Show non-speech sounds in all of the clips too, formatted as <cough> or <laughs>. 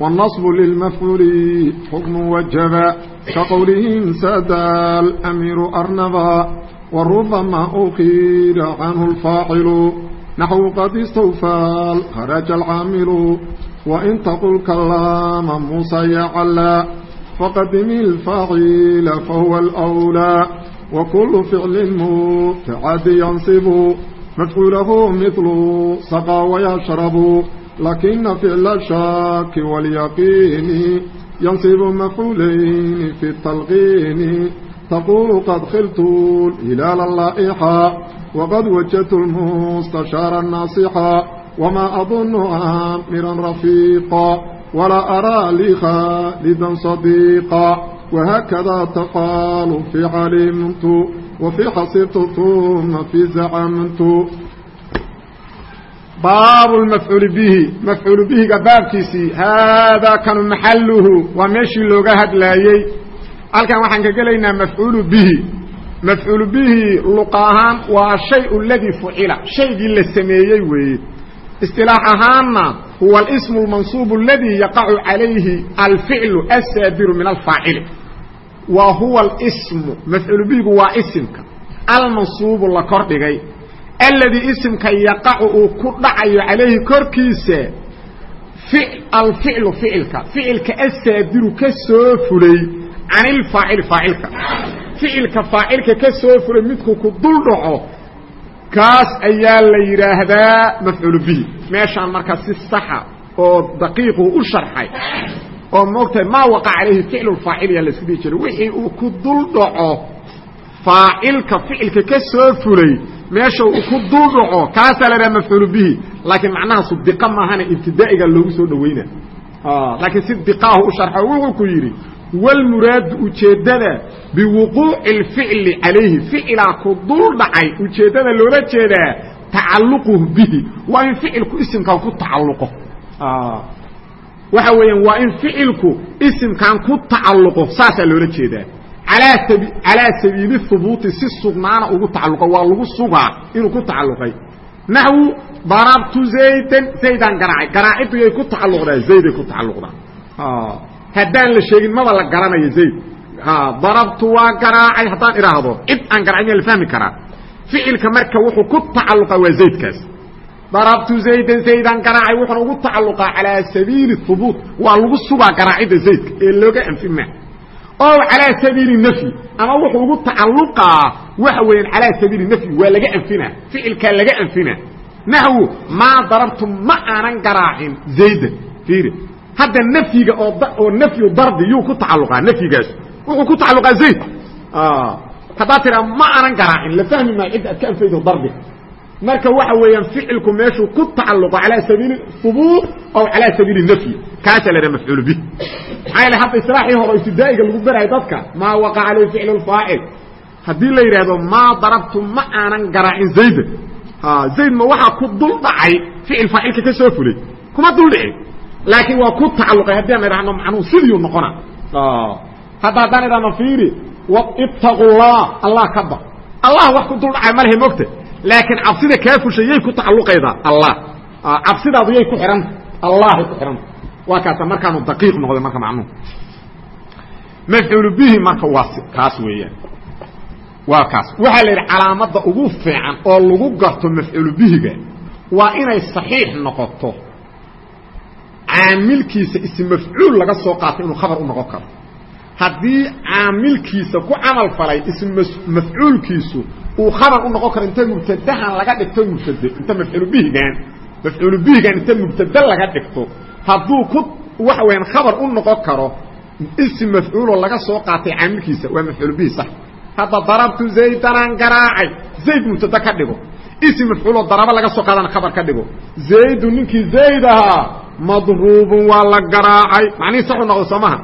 والنصب للمفعول حكم وجبا كقولهم سدى الأمير أرنبا وربما أخير عنه الفاعل نحو قد استوفى خرج العامل وإن تقل كلام موسى يعلى فقدم الفاعل فهو الأولى وكل فعل متعد ينصب مفعوله مثل سقى ويشرب lakina ficla shaaki waalyaqiini yansibu mafcuulayni fi talqiini taquulu qad khiltu ilaala laa'ixa waqad wajadtu lmustashaara naasixa wamaa adunnu aamiran rafiiqa walaa araa lii khaalidan sadiiqa wahaakadaa tafaalu fii calimtu wafii xasibtu tuma fii zacamtu baab mafcuul bihi mafcuul bihiga baabkiisii haadaa kanu maxaluhu waa meeshii looga hadlaayey. Halkan waxaan ka gelaynaa mafcuulu bihi. Mafcuul bihi luqa ahaan waa ashay ladii fucila shaygii la sameeyey weeye. Isilaax ahaanna huwa alsmu lmansuub اladii yaqacu calayhi alficlu asaabiru min alfaacili. Wa huwa smu mafcuul bihigu waa isimka. Almansuubu la kordhigay alladii isimka yaqacu uu ku dhacayo calayhi korkiisa alficlu ficilka. Ficilka asaadiru ka soo fulay can ilfaacili faacilka. Ficilka faacilka ka soo fulay midkuu ku dul dhaco kaas ayaa la yidhaahdaa mafcuul bihi meeshaan markaa si saxa oo daqiiqu u sharxay oo moogtahay maa waqa calayhi ficlu faacil yaa la isku dhihi jiray. Wixii uu ku dul dhaco faacilka ficilka ka soo fulay meesha uu ku dul kaasaa la dhaha mafcuul bihi. Laakiin macnahaasu diqa maahana ibtidaa'iga loogu soo dhawayna laakiin si u sharxo wuxuu ku yidhi wlmuraadu ujeeddada biwuquuci اlficli calayhi. Ficilaa ku dul dhacay ujeeddada loola jeedaa tacalluquhu bihi. Waa in ficilku isimkan ku tacalluqo. Waxa weeyaan waa in ficilku isimkan ku tacalluqo saasaa loola jeedaa calaa sabiili hubuuti si sugnaana ugu tacalluqo waa lagu sugaa inuu ku tacalluqay. Naxwu darabtu zaydan zaydaan garaacay garaaciddu yay ku tacalluqdaa zayday ku tacalluqdaa haddaan la sheegin maba la garanayo zayd. Darabtu waa garaacay haddaan idhaahdo cid aan garaacay miyaa la fahmi karaa. Ficilka marka wuxuu ku tacalluqaa waa zaydkaas. Darabtu zaydan zaydaan garaacay wuxuuna ugu tacalluqaa calaa sabiili hubuut waa lagu sugaa garaacidda zaydka ee looga anfima oo calaa sabiili nafyi. Ama wuxuu ugu tacalluqaa waxa weeyaan calaa sabiili nafyi waa laga anfina ficilkaa laga anfina. Naxwu maa darabtu ma aanan garaacin. Zaydan fiiri. Hadda nafyiga oo oo nafyu dardi yuu ku tacalluqaa nafyigaas. Wuxuu ku tacalluqaa zayd. Haddaad tiraa ma aanan garaacin. La fahmi maayo cidda aad ka anfaydo dardi marka waxa weeyaan ficilku meeshuu ku tacalluqo calaa sabiili hubuut aw calaa sabiili nafyi. Kaasaa la dhaha mafcuul bih maxaa yeele hadda islaaxii hore ibtidaa'iga lagu barayo dadka maa waqa calayhi ficlu lfaacil haddii la yidhaahdo maa darabtu ma aanan garaacin zayda zayd ma waxaa ku dul dhacay ficil faacilka ka soo fulay. Kuma dul dhicin laakiin waa ku tacalluqay. Haddii aan idhahno macnuhu sidiiu noqona hadda haddaan idhahno fiiri ittaqu llah allah ka ba. Allah wax ku dul dhacay ma lehe mogta laakiin cabsida kaa fushay yay ku tacalluqaydaa allah. Cabsidaadu yay ku xihanta allahay ku xihanta waa kaasa markaanu daqiiq noqday marka macnuhu mafcuulu bihi marka waa kaas weeyaan. Waa kaas. Waxaa la yidhi calaamadda ugu fiican oo lagu garto mafcuulu bihiga waa inay saxiix noqoto. Caamilkiisa ism mafcuul laga soo qaatay inuu khabar u noqon karo. Haddii caamilkiisa ku camal falay ism uu khabar u noqon karo inta mubtadahan laga dhigto mubtade inta mafcuulu bihigan inta mubtade laga dhigto hadduu ku waxa weyaan khabar u noqon karo ism mafcuuloo laga soo qaatay caamilkiisa waa mafcuulu bihi sax. Hadda darabtu zaydanaan garaacay zayd mubtade ka dhigo. Ism mafcuuloo daraba laga soo qaadana khabar ka dhigo. Zaydu ninkii zayd ahaa madruubun waa la garaacay. Macnihii saxu noqdo soo maha?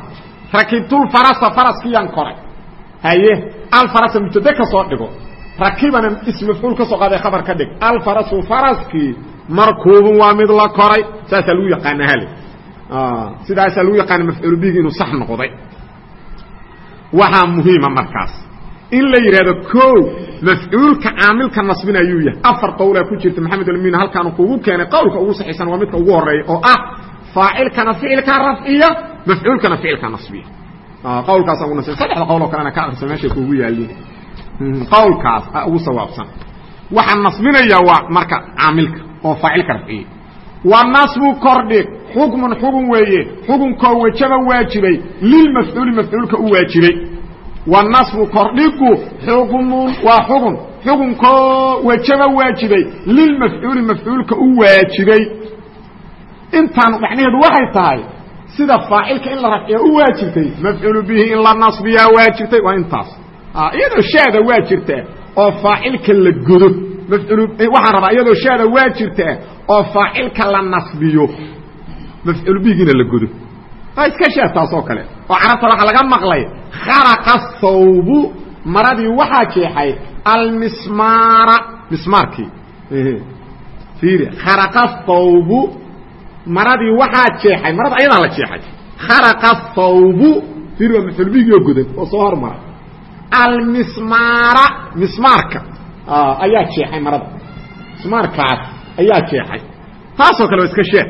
Rakibtulfarasa faraskiyaan koray. Haye alfarasa mubtade ka soo dhigo rakibana ism mafcuul ka soo qaaday khabar ka dhig. Alfarasu faraskii markuubun waa mid la koray. Saasaa lagu yaqaana hale sidaasaa lagu yaqaana mafcuul bigi inuu sax noqday. Waxaa muhiima markaas. In la yidhahdo ko mafcuulka caamilka nasbin ayuu yahay. Afar qowlaa ku jirta maxamed almin halkaanu kugu keenay. Qowlka ugu saxiisan waa midka ugu horreeya oo ah faacilkana ficilka rafciya mafcuulkana ficilka nasbiya. Qowlkaas ugu nasbiya. Saddexda qowl oo kalena ka akrisa meeshay kuugu yaaliin <laughs> qowlkaas ugu sawaabsan. Waxaa nasbinaya waa marka caamilka oo faacilka rafciya wa nasbu kordhig xukmun xugun weeye xukunkoo wajaba waajibay lilmafcuuli mafcuulka u waajibay. Wa nasbu kordhigu xukmun waa xugun xukunkoo wajaba waajibay lilmafcuuli mafcuulka u waajibay. Intaan macnaheedu waxay tahay sida faacilka in la rafciya u waajibtay mafcuulu bihi in la nasbiyaa waajibtay waa intaas iyadoo shaada waa jirtaa oo faacilka la godo mafcuul waxaan rabaa iyadoo shaada waa jirtaa oo faacilka la nasbiyo. Mafcuul bihigiina la godo waa iska shaad taas oo kale. Oo carabta waxaa laga maqlay. Kharaqa thawbu maradii waxaa jeexay almismaara. Mismaarkii. Fiiri kharaqa thawbu maradii waxaa jeexay. Marada ayadaa la jeexay. Kharaqa thawbu fiiri waa mafcuul bihigii oo godan oo soo hormaray almismaara. Mismaarka. Ayaa jeexay marada mismaarkaas ayaa jeexay. Taasoo kale waa iska sheed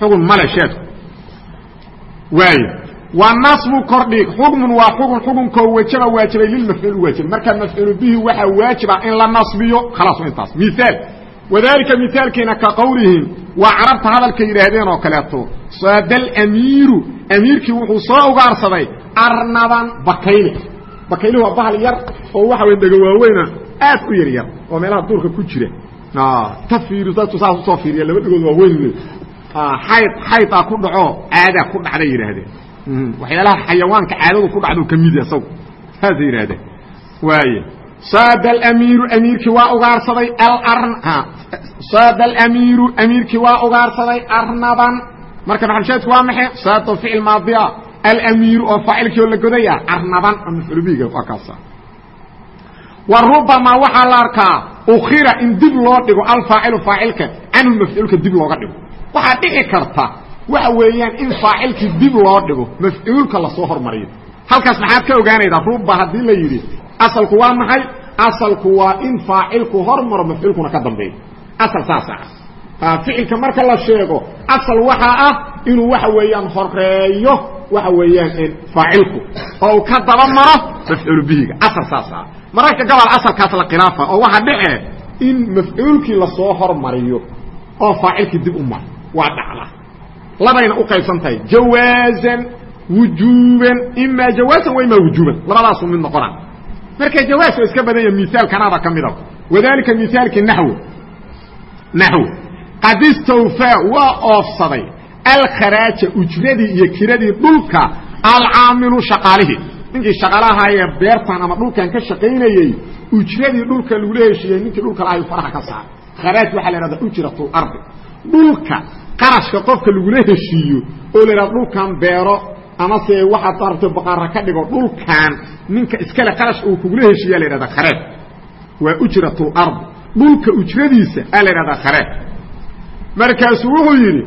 xugun male sheedku waayo wa nasbu kordhig xukmun waa xukun xukunkoo wajaba waajibay lilmafcuul waajibay markaa mafcuulu bihi waxaa waajiba in la nasbiyo khalaas waa intaas. Miaal wadalika mithaalkeena ka qowlihim waa carabta hadalka yidhaahdeen oo kaleeto. Saada alamiiru amiirkii wuxuu soo ugaarsaday arnaban bakayle bakayluhu waa bahal yar oo waxa way dhega waaweyna aad u yar yar oo meelaha duurka ku jira. Ta fiiri dadku saas u soo fiiriya laba dhegood waa weyn xayd xaydaa ku dhaco caadaa ku dhacday yidhaahdeen. Waxyaalaha xayawaanka caadadu ku dhacdo ka mid isagu. Saasay yidhahdeen waaye saada alamiiru amiirkii waa ugaarsaday alarn saada alamiiru amiirkii waa ugaarsaday arnaban. Marka maxalshaadku waa maxe saado ficil maadia alamiiru oo faacilkii oo la godaya arnaban oo mafcuulbiga waa kaasa wa rubamaa waxaa la arkaa ukhira in dib loo dhigo alfaacilu faacilka canhu mafcuulka dib looga dhigo waxaa dhici karta waxa weeyaan in faacilkii dib loo dhigo mafcuulka la soo hormariyo halkaas maxaad ka ogaanaydaa ruba haddii la yidhi asalku waa maxay asalku waa in faacilku hormaro mafcuulkuna ka dambeeyo asal saasa ah ficilka marka la sheego asal waxaa ah inuu waxa weeyaan horeeyo waxa weeyaan faacilku oo uu ka daba maro mafcuul bihiga saasa ah. Mararka gobol asalkaas la khilaafa oo waxaa dhice in mafcuulkii la soo hormariyo oo faacilkii dib u maro waa dhacda. Labayna u qaybsan tahay jawaazan wujuuban imaa jawaasan wa wujuuban. Labadaasu mid noqona marka jawaas oo iska badan yaha miaalkanaaba ka mida wadalika miaalkii naxw naxw qad istawfaa waa oofsaday alkharaaja ujradii iyo kiradii dhulka alcaamilu shaqaalihii ninkii shaqaalahaayee beertan ama dhulkan ka shaqaynayey ujradii dhulka lagula heshiiyey ninkii dhulka lahayu faraha ka saaray. Kharaaj waxaa la ihahda ujratu ardi. Dhulka qarashka qofka lagula heshiiyo oo la ihahdo dhulkan beero amase waxaad aragto baqaara ka dhigo dhulkan ninka iskale qarashka uu kugula heshiiya la yidhahda kharaaj waa ujratu ardi. Dhulka ujradiisa aa la yidhahdaa kharaaj markaasuu wuxuu yidhi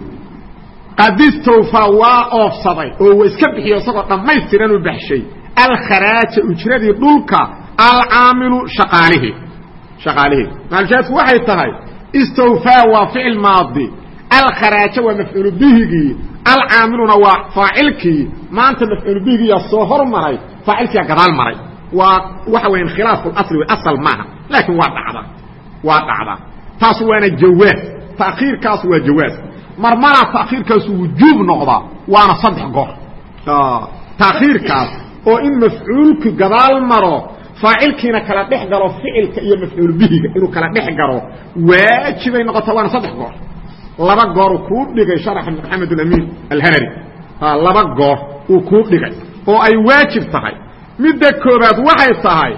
qadistawfa waa oofsaday oo iska bixiyo isagoo dhammaystiran u baxshay. Alkharaaja ujradii dhulka alcaamilu shaqaalihii shaqaalihii maalshaadku waxay tahay istawfaa waa ficil maadi. Alkharaaja waa mafcuulu bihigii alcaamiluna waa faacilkii. Maanta mafcuulu bihigiiyaa soo hormaray faacilkiyaa gadaal maray. Waa waxa weya khilaafu asli asal maaha laakiin waa dhacda. Waa dhacda. Taas waana jawaaz. Ta'khiirkaas waa jawaaz marmaraa ta'khiirkaasu wujuub noqdaa waana saddex goor. Ta'khiirkaas oo in mafcuulku gadaal maro faacilkiina kala dhex galo ficilka iyo mafcuul bihiga inuu kala dhex galo waajibay noqota waana saddex goor. Laba goor uu kuu dhigay sharaxa maxamed alamin alhanari laba goor uu kuu dhigay oo ay waajib tahay. Midda koobaad waxay tahay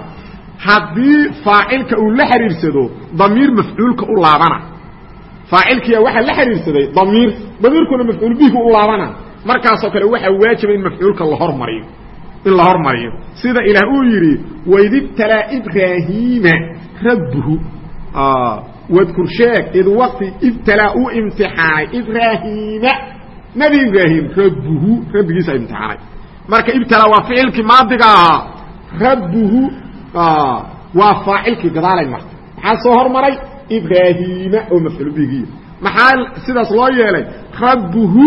haddii faacilka uu la xidhiirsado damiir mafcuulka u laabana faacilkiya waxaa la xiriirsaday damiir. Damiirkuna mafcuul bihi u laabana. Markaasoo kale waxaa waajiba in mafcuulka la hormariyo. In la hormariyo. Sida ilaah uu yidhi waidibtalaa ibraahiima rabbuhu. Wadkur sheeg id waqti ibtalaa uu imtixaanay ibraahiima. Nebi ibraahim rabbuhu rabbigiisa imtixaanay. Marka ibtalaa waa ficilkii maadiga ahaa. Rabbuhu waa faacilkii gadaalay marta maxaa soo hormaray ibraahiima oo mafcuul bihigiya maxaa sidaas loo yeelay rabbuhu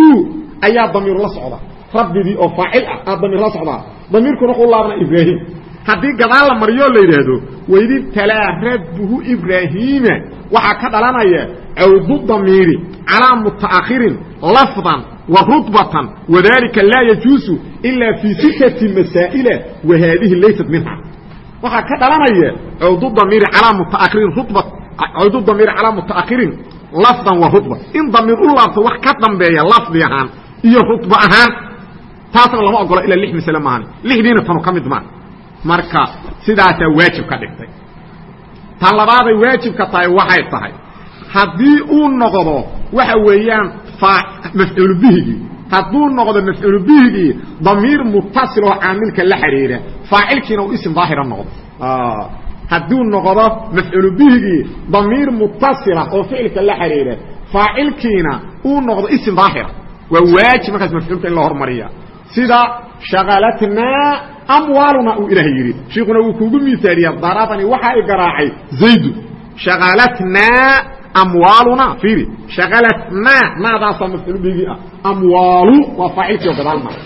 ayaa damiir la socda. Rabbidii oo faacil ah aa damiir la socdaa damiirkuna wuxuu laabana ibraahim. Haddii gadaal la mariyo la yidhaahdo waidibtalaa rabbuhu ibraahiima waxaa ka dhalanaya cawdu damiiri calaa muta'akhirin lafdan wa rudbatan wadalika laa yajuusu ilaa fii sittati masaa'ila wa haadihi laysat minha. Waxaa ka dhalanaya cawdu damiiri calaa muta'akhirin rudba cawdu damiiri calaa muta'akhirin lafdan wa rudba in damiir u laabto wax ka dambeeya lafdi ahaan iyo rudba ahaan taasna lama ogolo ilaa lix masle maahan lixdiina tanu ka mid maa marka sidaasaa waajib ka dhigtay. Tan labaaday waajibka tahay waxay tahay haddii uu noqdo waxa weeyaan mafcuul bihigii hadduu noqdo mafcuul bihigii damiir mutasil oo caamilka la xidhiira faacilkiina uu isim daahira noqdo hadduu noqdo mafcuul bihigii damiir mutasila oo ficilka la xidhiira faacilkiina uu noqdo isim daahira waa waajib markaas mafcuulka in la hormariya. Sida shaqalatnaa amwaaluna uu ilaah yidhi. Shiikuna wuu kuugu miaaliya darabani waxaa i garaacay zaydu. Shaqalatnaa amwaaluna fiiri. Shaqalatnaa naadaasaa mafcuul bihigii ah amwaalu waa faacilkii oo gadaal mara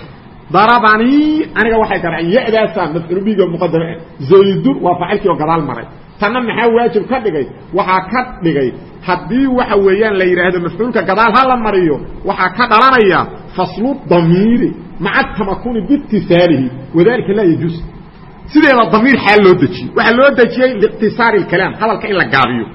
darabanii aniga waxay garaaceen ya-daasaa mafcuul muqadame ah zaydun oo gadaal maray. Tanna maxaa waajib ka dhigay? Waxaa ka dhigay haddii waxa weeyaan la yidhaahdo mafcuulka gadaal ha mariyo waxaa ka dhalanaya faslu damiiri maca tamakuni biitisaalihi wadalika laa yajuus. Sideeda damiir xaal loo dejiyey? Waxaa loo dejiyey liiqtisaari اkalaam hadalka in la gaabiyo.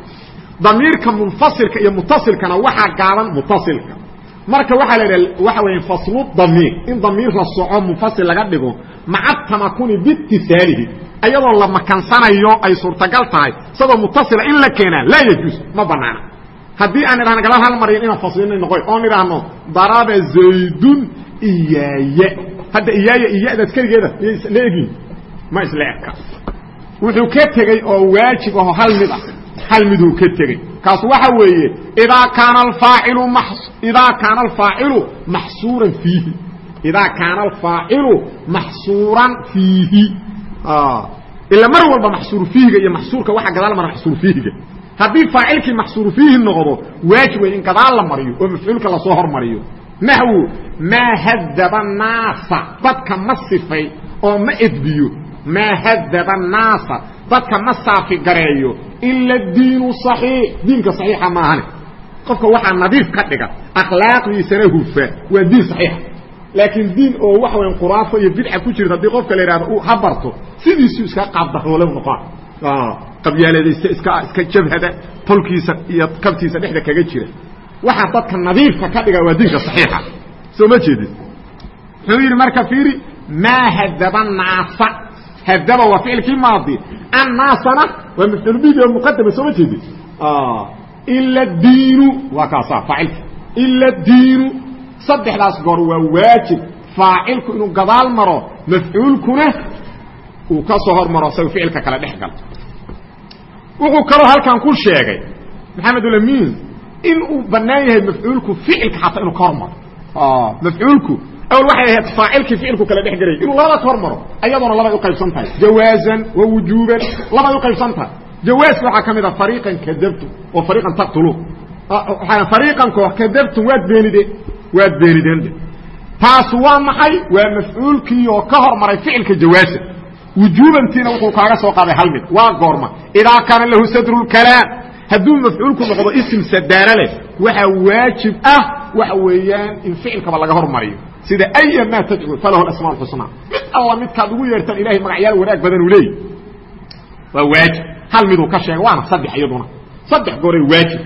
Damiirka munfasilka iyo mutasilkana waxaa gaaban mutasilka marka waxaa la idhaha waxa weya faslu damiir. In damiir la soco munfasil laga dhigo maca tamakuni biitisaalihi ayadoo la makansanayo ay suurtagal tahay isagoo mutasila in la keenaa laa yajuus ma banaana haddii aan idhahno gadaal hal maryan inaan faslina noqoy oon idhaahno daraba zaydun iyaaya hadda iyaaya iyadaas keligeeda isla egin ma isla wuxuu ka tegey oo waajib aho hal mid ah hal miduu ka tegey. Kaas waxa weeye idaa kaana alfaacilu m idaa kaana alfaacilu maxsuuran fiihi. Idaa kaana alfaacilu maxsuuran fiihi. Ila mar walba maxsuur fiihiga iyo maxsuurka waxa gadaal mara maxsuur fiihiga. Haddii faacilkii maxsuur fiihi noqdo waajib wey in gadaal la mariyo oo mafcuulka la soo hormariyo. Naxwu maa hadaba naasa dadka ma sifay oo ma edbiyo. Maa hadaba naasa dadka ma saafi gareeyo ila diinu صaxiix diinka صaxiixa maahane qofka waxaa nadiif ka dhiga akhlaaqdiisana hufa waa diin صaxiixa laakiin diin oo waxa weya khuraafo iyo bidca ku jirta haddii qofka la yidhahdo ha barto sidiisuu iska qaabdaroole noqon qabyaaladaysta iska iska jabhada tolkiisa iyo kabtiisa dhexda kaga jira waxaa dadka nadiifka ka dhiga waa diinka صaxiixa soo ma jeedid wuxuu yidhi marka fiiri maa hadaba naasa hadaba waa ficilkii maadi annaasana waa mafcuul bihi oo muqadama soo ma jeedid ila diinu waa kaasa faacilka ila diinu saddexdaas goor waa waajib faacilku inuu gadaal maro mafcuulkuna uu ka soo hormaro isaga ficilka kale dhex galo wuxuu kaloo halkan ku sheegay maxamed ulamin in uu banaan yahay mafcuulku ficilka xataa inuu ka hormaro mafcuulku awal waxay ahayd faacilkii ficilku kala dhex gelay inuu labada hormaro ayadoona labay uqaybsan tahay. Jawaazan wa wujuuban labay uqaybsan tahay. Jawaaska waxaa ka mid a fariiqan kadabtum oo fariiqan taqtuluun fariiqan koox kadabtum waad beenideen waad beenideen. Taasu waa maxay? Waa mafcuulkii oo ka hormaray ficilka jawaasa. Wujuubantiina wuxuu kaaga soo qaaday hal mid. Waa goorma. Idaa kaana lahu sadru lkalaam hadduu mafcuulku noqdo isim sadaalo leh waxaa waajib ah waxa weeyaan in ficilkaba laga hormariyo sida aya maa tadcu falahu asmaa xusnaa mid alla midkaad ugu yeertaan ilahay magacyaal wanaag badan uu leeyahy waa waajib. Hal miduu ka sheega waana saddex iyaduna. Saddex gooray waajib.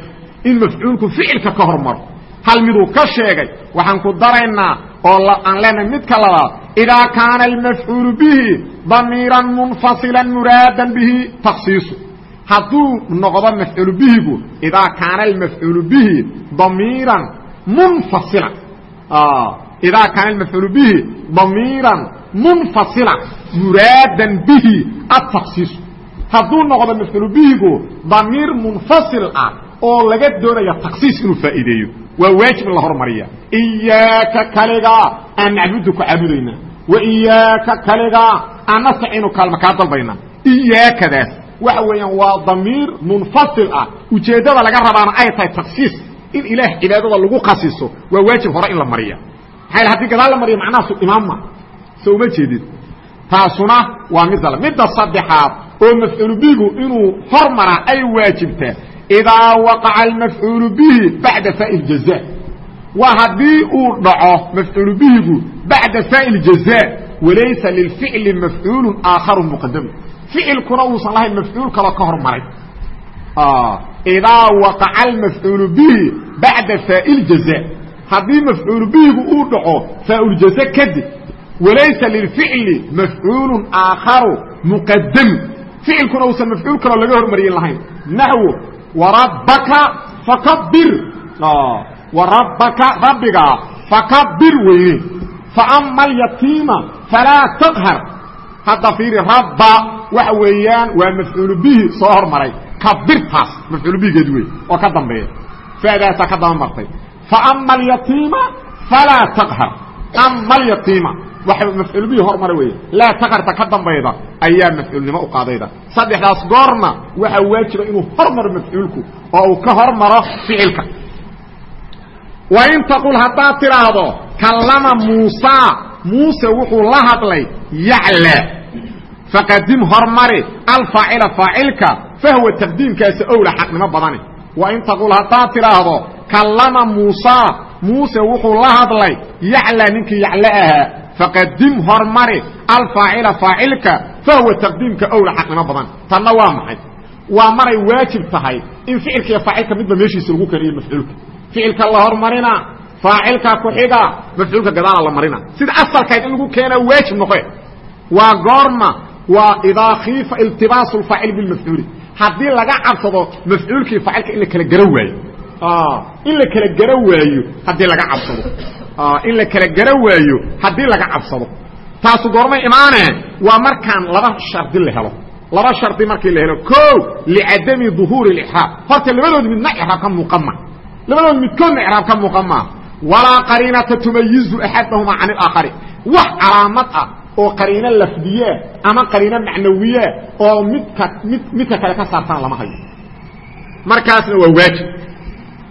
In mafcuulku ficilka ka hormaro. Hal miduu ka sheegay waxaan ku daraynaa oo aan leenahay midka labaad idaa kaana almafcuulu bihi damiiran munfasilan muraadan bihi taksiisu hadduu noqdo mafcuulu bihigu idaa kaana almafcuulu bihi damiiran munfasila idaa kaana almafcuulu bihi damiiran munfasila muraadan bihi ataksiisu hadduu noqdo mafcuulu bihigu damiir munfasil ah oo laga doonaya taksiis inuu faa'iideeyo waa waajib in la hormariya iyaaka kaligaa aan nacbudu ku caabudayna wa iyaaka kaligaa aan nastaciinu kaalma kaa dalbayna iyaakadaas waxa weeyaan waa damiir munfasil ah ujeeddada laga rabaana ay tahay taksiis in ilaah cibaadada lagu khasiso waa waajib hore in la mariya maxaa haddii gadaal la mariya macnahaasu imaamma so uma jeedid taasuna waa midda midda saddexaad oo mafcuulu bihigu inuu hormaraa ay waajibtaa idaa waqaca almafcuulu bihi bacda faai jaza waa haddii uu dhaco mafcuulu bihigu bacda faai jaza walaysa lilficli mafcuulu aakharu muqadamu ficilkuna uusan lahayn mafcuul kaloo ka hormaray idaa waqaca almafcuulu bihi bacda faai jaza haddii mafcuulu bihigu uu dhaco faauljaza kadib walaysa lilficli mafcuulu aakharu muqadamu ficilkuna uusan mafcuul kaloo laga hormariyin lahayn. Naxwo warabbaka fakabir warabbaka rabbigaa fakabir weyne faama alyatiima falaa taqhar hadda fiiri rabba waxa weeyaan waa mafcuulu bihi soo hormaray. Kabirtaas mafcuulu bihigeed wey oo ka dambeeya. Fadaasaa ka daba faama alyatiima falaa taqhar ama alyatiima waxa mafcuul bihi hormara wey laa taqharta ka dambayda ayaa mafcuulnimo u qaadayda saddexdaas goorna waxaa waajiba inuu hormaro mafcuulku oo uu ka hormaro ficilka wain taqul haddaad tidhaahdo kallama muusaa muuse wuxuu la hadlay yacla faqadim hormari alfaacila faacilka fahwa taqdiimkaasi owla xaqnimo badani wain taqul haddaad tidhaahdo kallama muusaa muuse wuxuu la hadlay yacla ninkii yaclo ahaa faqadim hormari alfaacila faacilka fahwa taqdiimka owla xaqnimo badan. Tanna waa maxay? Waa maray waajib tahay in ficilka iyo faacilka midba meeshiisa lagu kariyo mafcuulka. Ficilka la hormarina faacilka ku-xiga mafcuulka gadaala la marina. Sida asalkayd in lagu keena waajib noqe waa goorma waa idaa khiifa iltibaasu lfaacil bilmafcuuli haddii laga cabsado mafcuulkii faacilka in la kala gara waayo in la kala gara waayo haddii laga cabsado. In la kala gara waayo haddii laga cabsado. Taasu goormay imaaneen waa markaan laba shardi la helo. Laba shardi markii la helo. O licadami duhuuri اlixraab horta labadood midna icraab ka muuqan ma labadood midkoodna icraab ka muuqan maa walaa qariinata tumayizu axadahuma can اlaakhari wax calaamad ah oo qariino lafdiyaa ama qariino macnawiyaa oo midka mid midka kale ka saartaan lama hayo. Markaasna waa waajib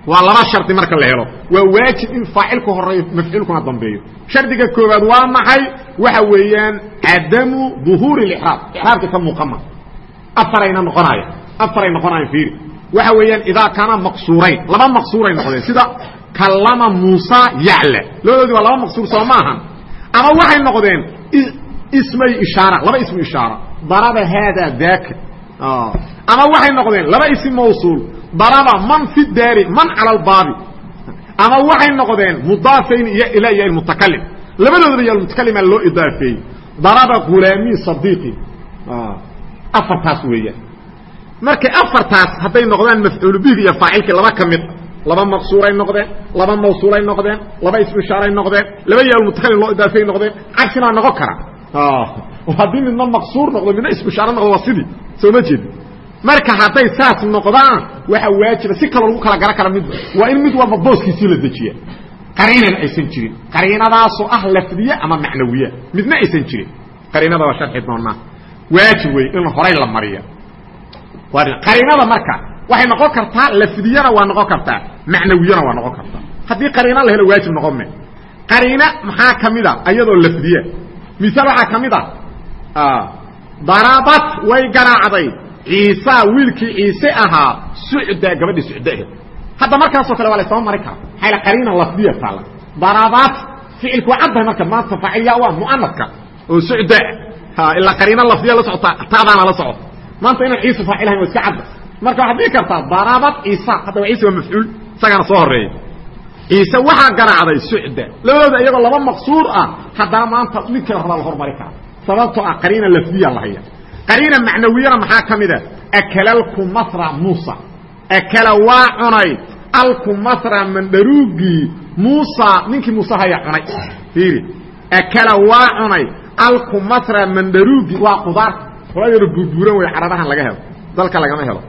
waa laba shardi marka la helo. Waa waajib in faacilku horeeyo mafcuulkuna dambeeyo. Shardiga koobaad waa maxay? Waxa weeyaan cadamu duhuuri اlixraab ixraabka ka muuqama. Afarayna noqonaya. Afaray noqonayan fiiri. Waxa weeyaan idaa kaana maqsuurayn. Laba maqsuuray noqdeen sida kallama muusa yacla. Labadoodii waa laba maqsuur soo ma ahan ama waxay noqdeen ismay ishaara. Laba ismu ishaara. Daraba haada daaka. Ama waxay noqdeen laba ism mawsuul daraba man fi daari man cala albaabi. Ama waxay noqdeen mudaafayn iyo ila iyo labadoodaba iyo almutakalima loo idaafeeyey. Daraba ghulaami sadiiqi. Afartaas weeyaan. Markay afartaas hadday noqdaan mafcuulu bihi iyo faacilkii laba ka mid laba maqsuuray noqdeen laba mawsuulay noqdeen laba ismu ishaaray noqdeen laba iyo almutakalim loo idaafeey noqdeen cagsina waa noqon kara. Haddii midna maqsuur noqdo midna ismu ishaare noqdo waa sidii soo ma jeedi marka hadday saas noqdaan waxa waajiba si kaloo lagu kala garan kara midba waa in mid walba booskiisii la dejiya qariinana aysan jirin. Qariinadaasoo ah lafdiye ama macnawiye. Midna aysan jirin. Qariinada waa sharxi doonaa. Waajib wey in horay la mariya qariinada marka waxay noqon kartaa lafdiyana waa noqon kartaa macnawiyana waa noqon kartaa. Haddii qariina la helo waajib noqon me qariina maxaa ka mid a? Ayadoo lafdiye. Misaal waxaa ka mid a darabat way garaacday ciisa wiilkii ciise ahaa sucda gabadhii sucda aheed hadda markaasoo kale waa laysama mari kara maxaa qariina lafdiya taalla darabat ficilku waa caddahay marka maanta faacil yaa waa mu'anadka oo sucda ilaa qariina lafdiya la socota taadaana la socota. Maanta inaan ciise faacilahayn waa iska cadda. Marka waxaad dhihi kartaa darabat ciisa hadda waa ciise waa mafcuul isagaana soo horreeya ciise waxaa garaacday sucda. Labadooda iyagoo laba maqsuur ah haddana maanta midkala rabaa la hormari kara sababtoo ah qariina lafdiya la haya qariina macnawiyana maxaa ka mid a? Akala alkumatra muusa. Akala waa cunay. Alkumatra mandharuugii muusa. Ninkii muuse haya cunay. Fiiri. Akala waa cunay. Alkumatra mandharuugii waa qudaarta kula yaro buurbuuran wey caradahan laga helo. Dalka lagama helo.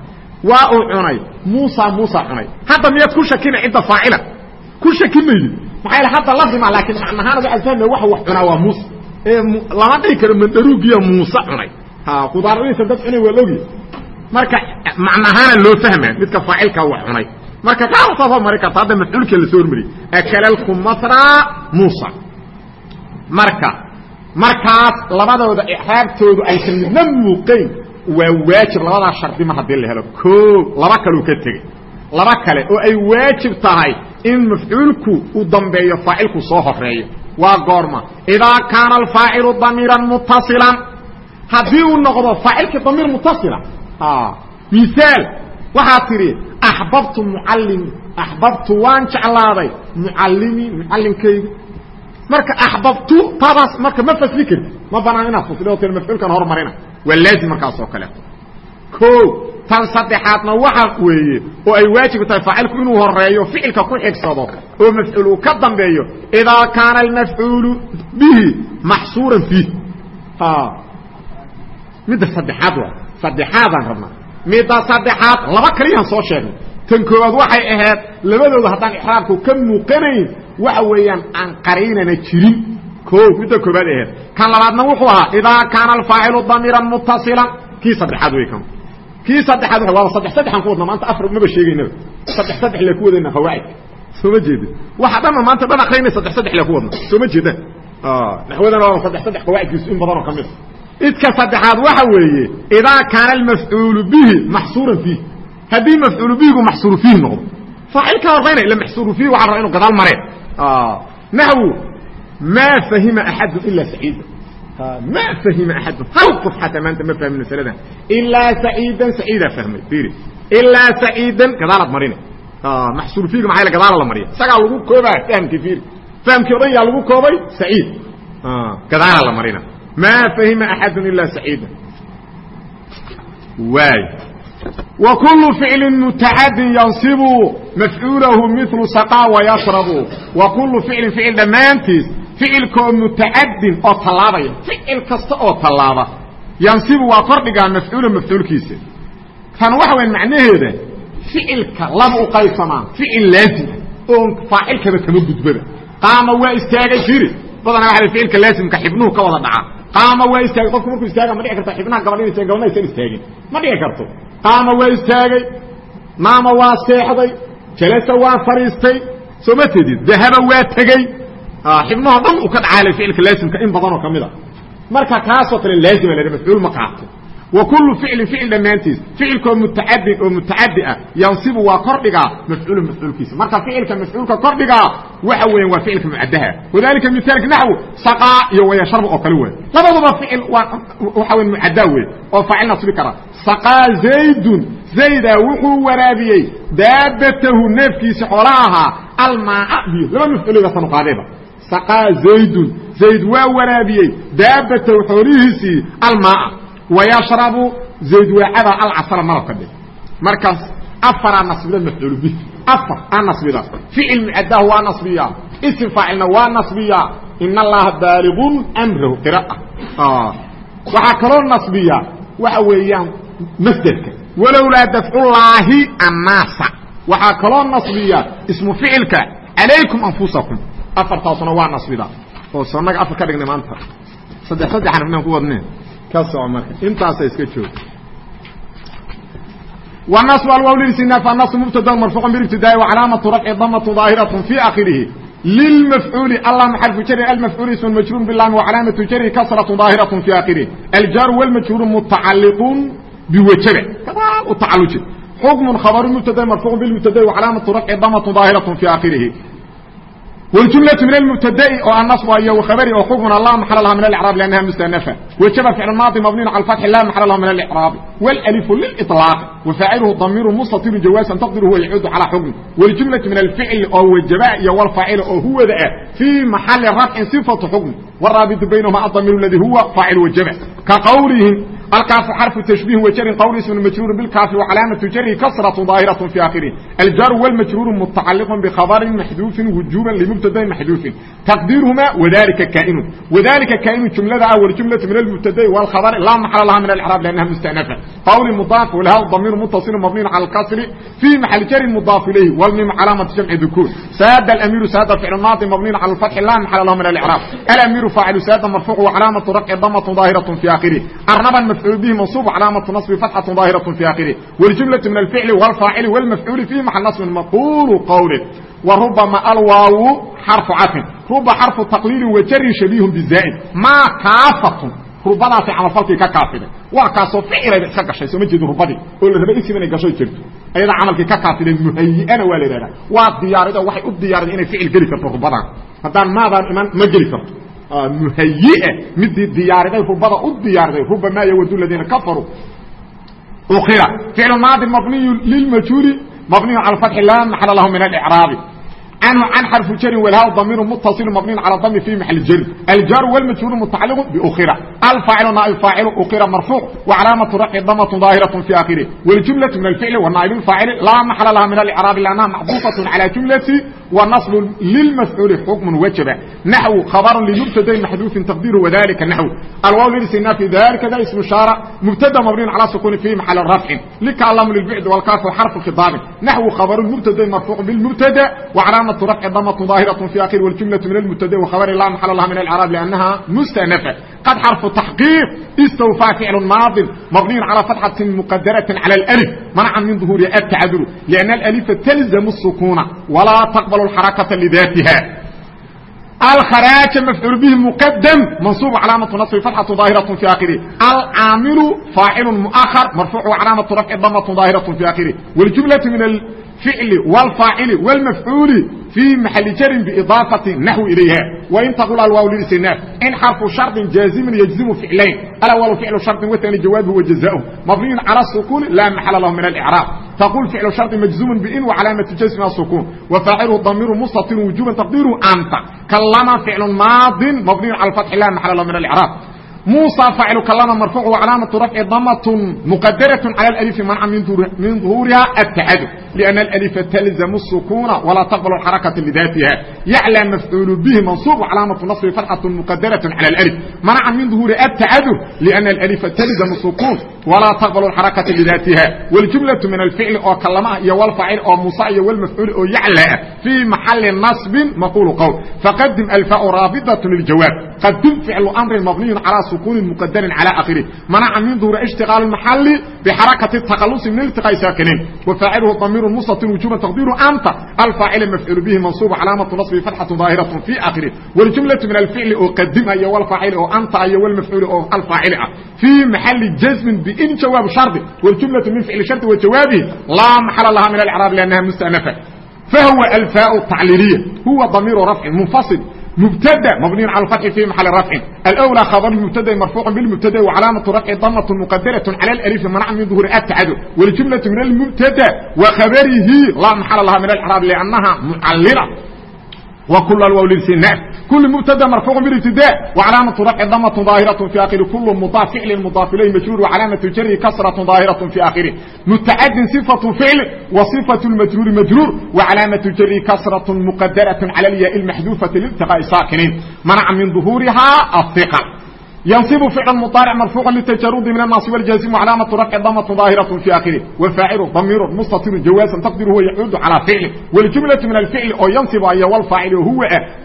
Waa uu cunay. Muusa muusa cunay. Hadda miyaad ku shakina cidda faacila? Ku shaki maydi maxaa yal hadda lafdima laakiin macnahaan waxaad fahmaya waxa wax cunaa waa muuse ee lama dhihi karo mandharuugiya muuse cunay ha qudaaradiisa dad cunay waa logi marka macnahaana loo fahmaa midka faacilka wax cunay. Marka kaasa soo mari karta hadda mafcuulka la soo hormariyey. Alkumatra muusa. Marka markaas labadooda ixraabtoodu aysan midna muuqayn waa waajib labadaa shardi haddii la helo. O laba kaleu ka tegey. Laba kale oo ay waajib tahay in mafcuulku uu dambeeyo faacilku soo horeeyo waa goorma idaa kaana alfaacilu damiiran muttasilan haddii uu noqdo faacilkii damiir muttasila miaal waxaa tidhi axbabtu mucallimi axbabtu waan jeclaaday mucallimi mucallimkayga marka axbabtu taadaas marka ma fasli karti ma banaan inaad faslioo tir mafcuulkan hormarina waa laazim markaas oo kaleeto o tan saddexaadna waxa weeye oo ay waajib tahay faacilku inuu horeeyo ficilka ku xigsado oo mafcuul uu ka dambeeyo idaa kaana almafcuulu bihi maxsuuran fiih midda saddexaad waa saddexaadaan rabnaa. Midda saddexaad laba kaliyaan soo sheegnay tan koowaad waxay ahayd labadooda haddaan ixraabku ka muuqanayn waxa weeyaan aan qariinana jirin. O midda koobaad ahayd. Kan labaadna wuxuu ahaa idaa kaana alfaacilu damiiran muttasilan. Kii saddexaad wey kan kii saddexaad waaba saddex saddexaan ku wadna maanta afar maba sheegaynaba saddex saddex le ku wadayna qawaacidka soo ma jeeda waxa dhanna maanta dhan akrayna saddex saddex le ku wadna soo ma jeeda naxwadana waaba saddex saddex qawaacidkiisu in badanoo ka mid. a idka saddexaad waxa weeye idaa kaana almafcuulu bihi maxsuuran fiih. Haddii mafcuulu bihigu maxsuuru fiih noqdo faacilka horayna ila maxsuuru fiih waxa raba inu gadaal mareen. Naxwu maa fahima axadu ilaa saciida ma fahima axadu hal qof xataa maanta ma fahmin masaladan ilaa saciidan saciidaa fahmay fiiri. Ilaa saciidan gadaalaad marina. Maxsuuru fiiga maxaa gadaala la mariya isagaa lagu koobaa fahamkii fiiri. Fahamkii o dhan yaa lagu koobay saciid. Gadaala la marina ma fahima axadu ilaa saciida waay wa kulu ficlin mutacadin yansibu mafcuulahu milu saqaa wayashrabu wa kulu ficlin ficil dhammaantiis ficilkaoo mutacadin oo tallaabaya ficil kasta oo tallaaba yansibu waa kordhigaa mafcuula mafcuulkiisa tan waxa weya macnaheeda ficilka laba u qaybsamaa ficil laazima oon faacilkaba kama gudbada qaama waa istaagay firi badana waa ficilka laazimka xibnuhu ka wada dhaca qaama waa istaagay qofku markuu istaaga ma dhici karta xibnaha gabadh ina gabadna aysan istaagin. Ma dhici karto. Qaama waa istaagay naama waa seexday jalasa waa fadhiistay soo ma teedid dahaba waa tegey. Xibnahoo dhan uu ka dhacaalay ficilka laazimka in badanoo ka mid a. Marka kaasoo kale laazima la mafcuul ma qaato kullu ficlin ficil dhammaantiis. Ficilkoo mutacadin oo mutacadi ah yansibu waa kordhigaa mafcuulu mafcuulkiisa marka ficilka mafcuulka kordhigaa waxa weeyaan waa ficilka mucadaha wadalika mithaalka naxwu saqaa iyo wayasharbu oo kale labaduba ficil waa waxa weya mucaddaa wey oo faacil nasbi kara. Saqaa zaydun zaydaa wuxuu waraabiyey daabatahu neefkiisa xoolaha ahaa almaaa biyo laba mafcuuligaasanu qaadayba. Saqaa zaydun zayd waa waraabiyey daabatahu xoolihiisii almaaa wayashrabu zayd waacada alcasra malabka dhe markaas afaraa nasbida mafcuul bih afar aa nasbida ficil mucadahu waa nasbiya isim faacilna waa nasbiya in allaha baaligun amrahu qira'a waxaa kaloo nasbiya waxa weeyaan masderka walowlaa dafcullaahi annaasa waxaa kaloo nasbiya ismu ficilka calaykum anfusakum afartaasuna waa nasbida oo sonaga afar ka dhignay maanta saddex saddexan inaan ku wadneen ka soco marka intaasa iska joog والنصب الواو للاستئناف النصب مبتدا مرفوع بالابتداء وعلامه رفع ضمه ظاهره في اخره للمفعول الله حرف جر المفعول اسم مجرور بالله وعلامه جر كسره ظاهره في اخره الجار والمجرور متعلق بوجبه وتعلق حكم خبر مبتدا مرفوع بالمبتدا وعلامه رفع ضمه ظاهره في اخره والجملة من المبتدا او النصب هي وخبري او حكم الله محل لها من الاعراب لانها مستأنفة وجب فعل الماضي مبني على الفتح لا محل لها من الاعراب والالف للاطلاق وفاعله ضمير مستتر جوازا تقدر هو يعود على حكم والجملة من الفعل او الجباء والفاعل او هو ذا في محل رفع صفة حكم والرابط بينهما الضمير الذي هو فاعل والجباء كقولهم الكاف حرف تشبيه وجر قول اسم مجرور بالكاف وعلامة جره كسرة ظاهرة في آخره الجر والمجرور متعلق بخبر محذوف وجوبا لمبتدا محذوف تقديرهما وذلك كائن وذلك كائن جملة أول جملة من المبتدا والخبر لا محل لها من الإعراب لأنها مستأنفة قول مضاف ولها الضمير متصل مبني على الكسر في محل جر مضاف إليه والميم علامة جمع ذكور ساد الأمير ساد فعل ماضي مبني على الفتح لا محل له من الإعراب الأمير فاعل ساد مرفوع وعلامة رفع ضمة ظاهرة في آخره أرنبا مفعول به منصوب علامة نصب فتحة ظاهرة في آخره والجملة من الفعل والفاعل والمفعول في محل نصب مقول قوله وربما الواو حرف عطف رب حرف تقليل وجر شبيه بالزائد ما كافة rubadaasi camalfalkii ka kaafida waa kaasoo ficilay iska gashay soo ma jeedin rubadii oo la rabay isib inay gasho jirto ayada camalkii ka kaafideen muhayi'ana waa la yidhahdaa waa diyaarida waxay u diyaarida inay ficil geli karto rubadan haddaan maadaan iman ma geli karto muhayi'a midii diyaariday rubada u diyaariday ruba maa yawadu ladiina kafaruu ukira ficlu maadi mabniyu lilmajhuuli mabniyu cala fatxi laa maxala lahu min alicraabi عنه عن حرف جر والهاء ضمير متصل مبني على الضم في محل جر الجار والمجرور متعلق بأخرى الفاعل نائب فاعل أخرى مرفوع وعلامة رفع ضمة ظاهرة في آخره والجملة من الفعل والنائب الفاعل لا محل لها من الإعراب لأنها محذوفة على جملة ونصل للمفعول حكم وجب نحو خبر لمبتدا محذوف تقديره وذلك نحو الواو للسنا في ذلك ذا اسم الشارع مبتدا مبني على سكون في محل الرفع لكلام للبعد والكاف حرف خطاب نحو خبر المبتدا مرفوع بالمبتدا وعلامة رفع ضمة ظاهرة في آخر والجملة من المبتدا وخبر لا محل لها من الإعراب لأنها مستأنفة قد حرف تحقيق استوفى فعل ماض مبني على فتحة مقدرة على الألف منع من ظهور التعذر لأن الألف تلزم السكون ولا تقبل الحركة لذاتها الخراج مفعول به مقدم منصوب علامة نصب فتحة ظاهرة في آخره العامل فاعل مؤخر مرفوع علامة رفع ضمة ظاهرة في آخره والجملة من الفعل والفاعل والمفعول في محل جر بإضافة نحو إليها وإن تقول الواو للسناف إن حرف شرط جازم يجزم فعلين الأول فعل شرط والثاني جوابه وجزاؤه مبني على السكون لا محل له من الإعراب تقول فعل شرط مجزوم بإن وعلامة جزم السكون وفاعله الضمير مستطر وجوبا تقديره أنت كلم فعل ماض مبني على الفتح لا محل له من الإعراب موسى فاعل كلام مرفوع وعلامة رفع ضمة مقدرة على الألف منع من ظهورها التعدد لأن الألف تلزم السكون ولا تقبل الحركة لذاتها يعلى مفعول به منصوب وعلامة نصب فتحة مقدرة على الألف منع من ظهور التعدد لأن الألف تلزم السكون ولا تقبل الحركة لذاتها والجملة من الفعل أو كلمة يا والفاعل أو موسى والمفعول أو يعلى في محل نصب مقول قول فقدم الفاء رابطة للجواب قدم فعل أمر مبني على سكون مقدر على آخره منع من ظهور اشتغال المحل بحركة التخلص من التقاء ساكنين وفاعله ضمير مستطير وجوبا تقديره أنت الفاعل مفعول به منصوب علامة نصب فتحة ظاهرة في آخره والجملة من الفعل أقدمها يا والفاعل أو أنت يا والمفعول أو الفاعل في محل جزم بإن جواب شرط والجملة من فعل شرط وجوابه لا محل لها من الإعراب لأنها مستأنفة فهو الفاء التعليلية هو ضمير رفع منفصل مبتدا مبني على الفتح في محل رفع الاولى خبر المبتدا مرفوع بالمبتدا وعلامه رفع ضمه مقدره على الالف منع من ظهور التعدد والجمله من المبتدا وخبره لا محل لها من الاعراب لانها معلله وكل الواو للسناء كل مبتدا مرفوع بالابتداء وعلامه رفع ضمه ظاهره في اخره كل مضاف فعل مضاف اليه مجرور وعلامه جره كسره ظاهره في اخره متعد صفه فعل وصفه المجرور مجرور وعلامه جره كسره مقدره على الياء المحذوفه لالتقاء ساكنين منع من ظهورها الثقل ينصب فعل مضارع مرفوعا للتجرد من الناصب والجازم وعلامة رفع ضمة ظاهرة في آخره وفاعله ضمير مستتر جوازا تقدر هو يعود على فعله والجملة من الفعل أو ينصب أي والفاعل هو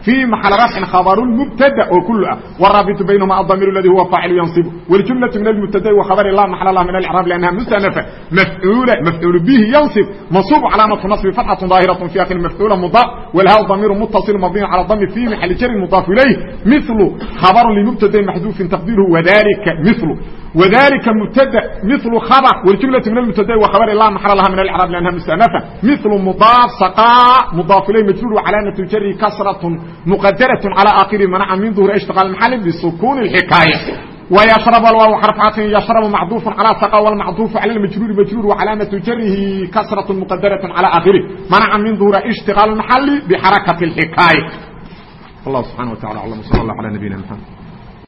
في محل رفع خبر المبتدا وكله والرابط بينهما الضمير الذي هو فاعل ينصب والجملة من المبتدا وخبر الله محل الله من الإعراب لأنها مستأنفة مفعولة مفعول به ينصب منصوب علامة نصب فتحة ظاهرة في آخر مفعولة مضاف والهاء ضمير متصل مبني على الضم في محل جر مضاف إليه مثل خبر لمبتدا محذوف تقديره وذلك مثل وذلك مبتدا مثل خبر والجملة من المبتدا وخبر الله محل لها من الإعراب لأنها مستأنفة مثل مضاف سقاء مضاف إليه مجرور وعلامة الجر كسرة مقدرة على آخره منع من ظهور اشتغال المحل بسكون الحكاية ويشرب الواو حرف عطف يشرب معطوف على سقى والمعطوف على المجرور مجرور وعلامة جره كسرة مقدرة على آخره منع من ظهور اشتغال المحل بحركة الحكاية الله سبحانه وتعالى أعلم صلى الله على نبينا محمد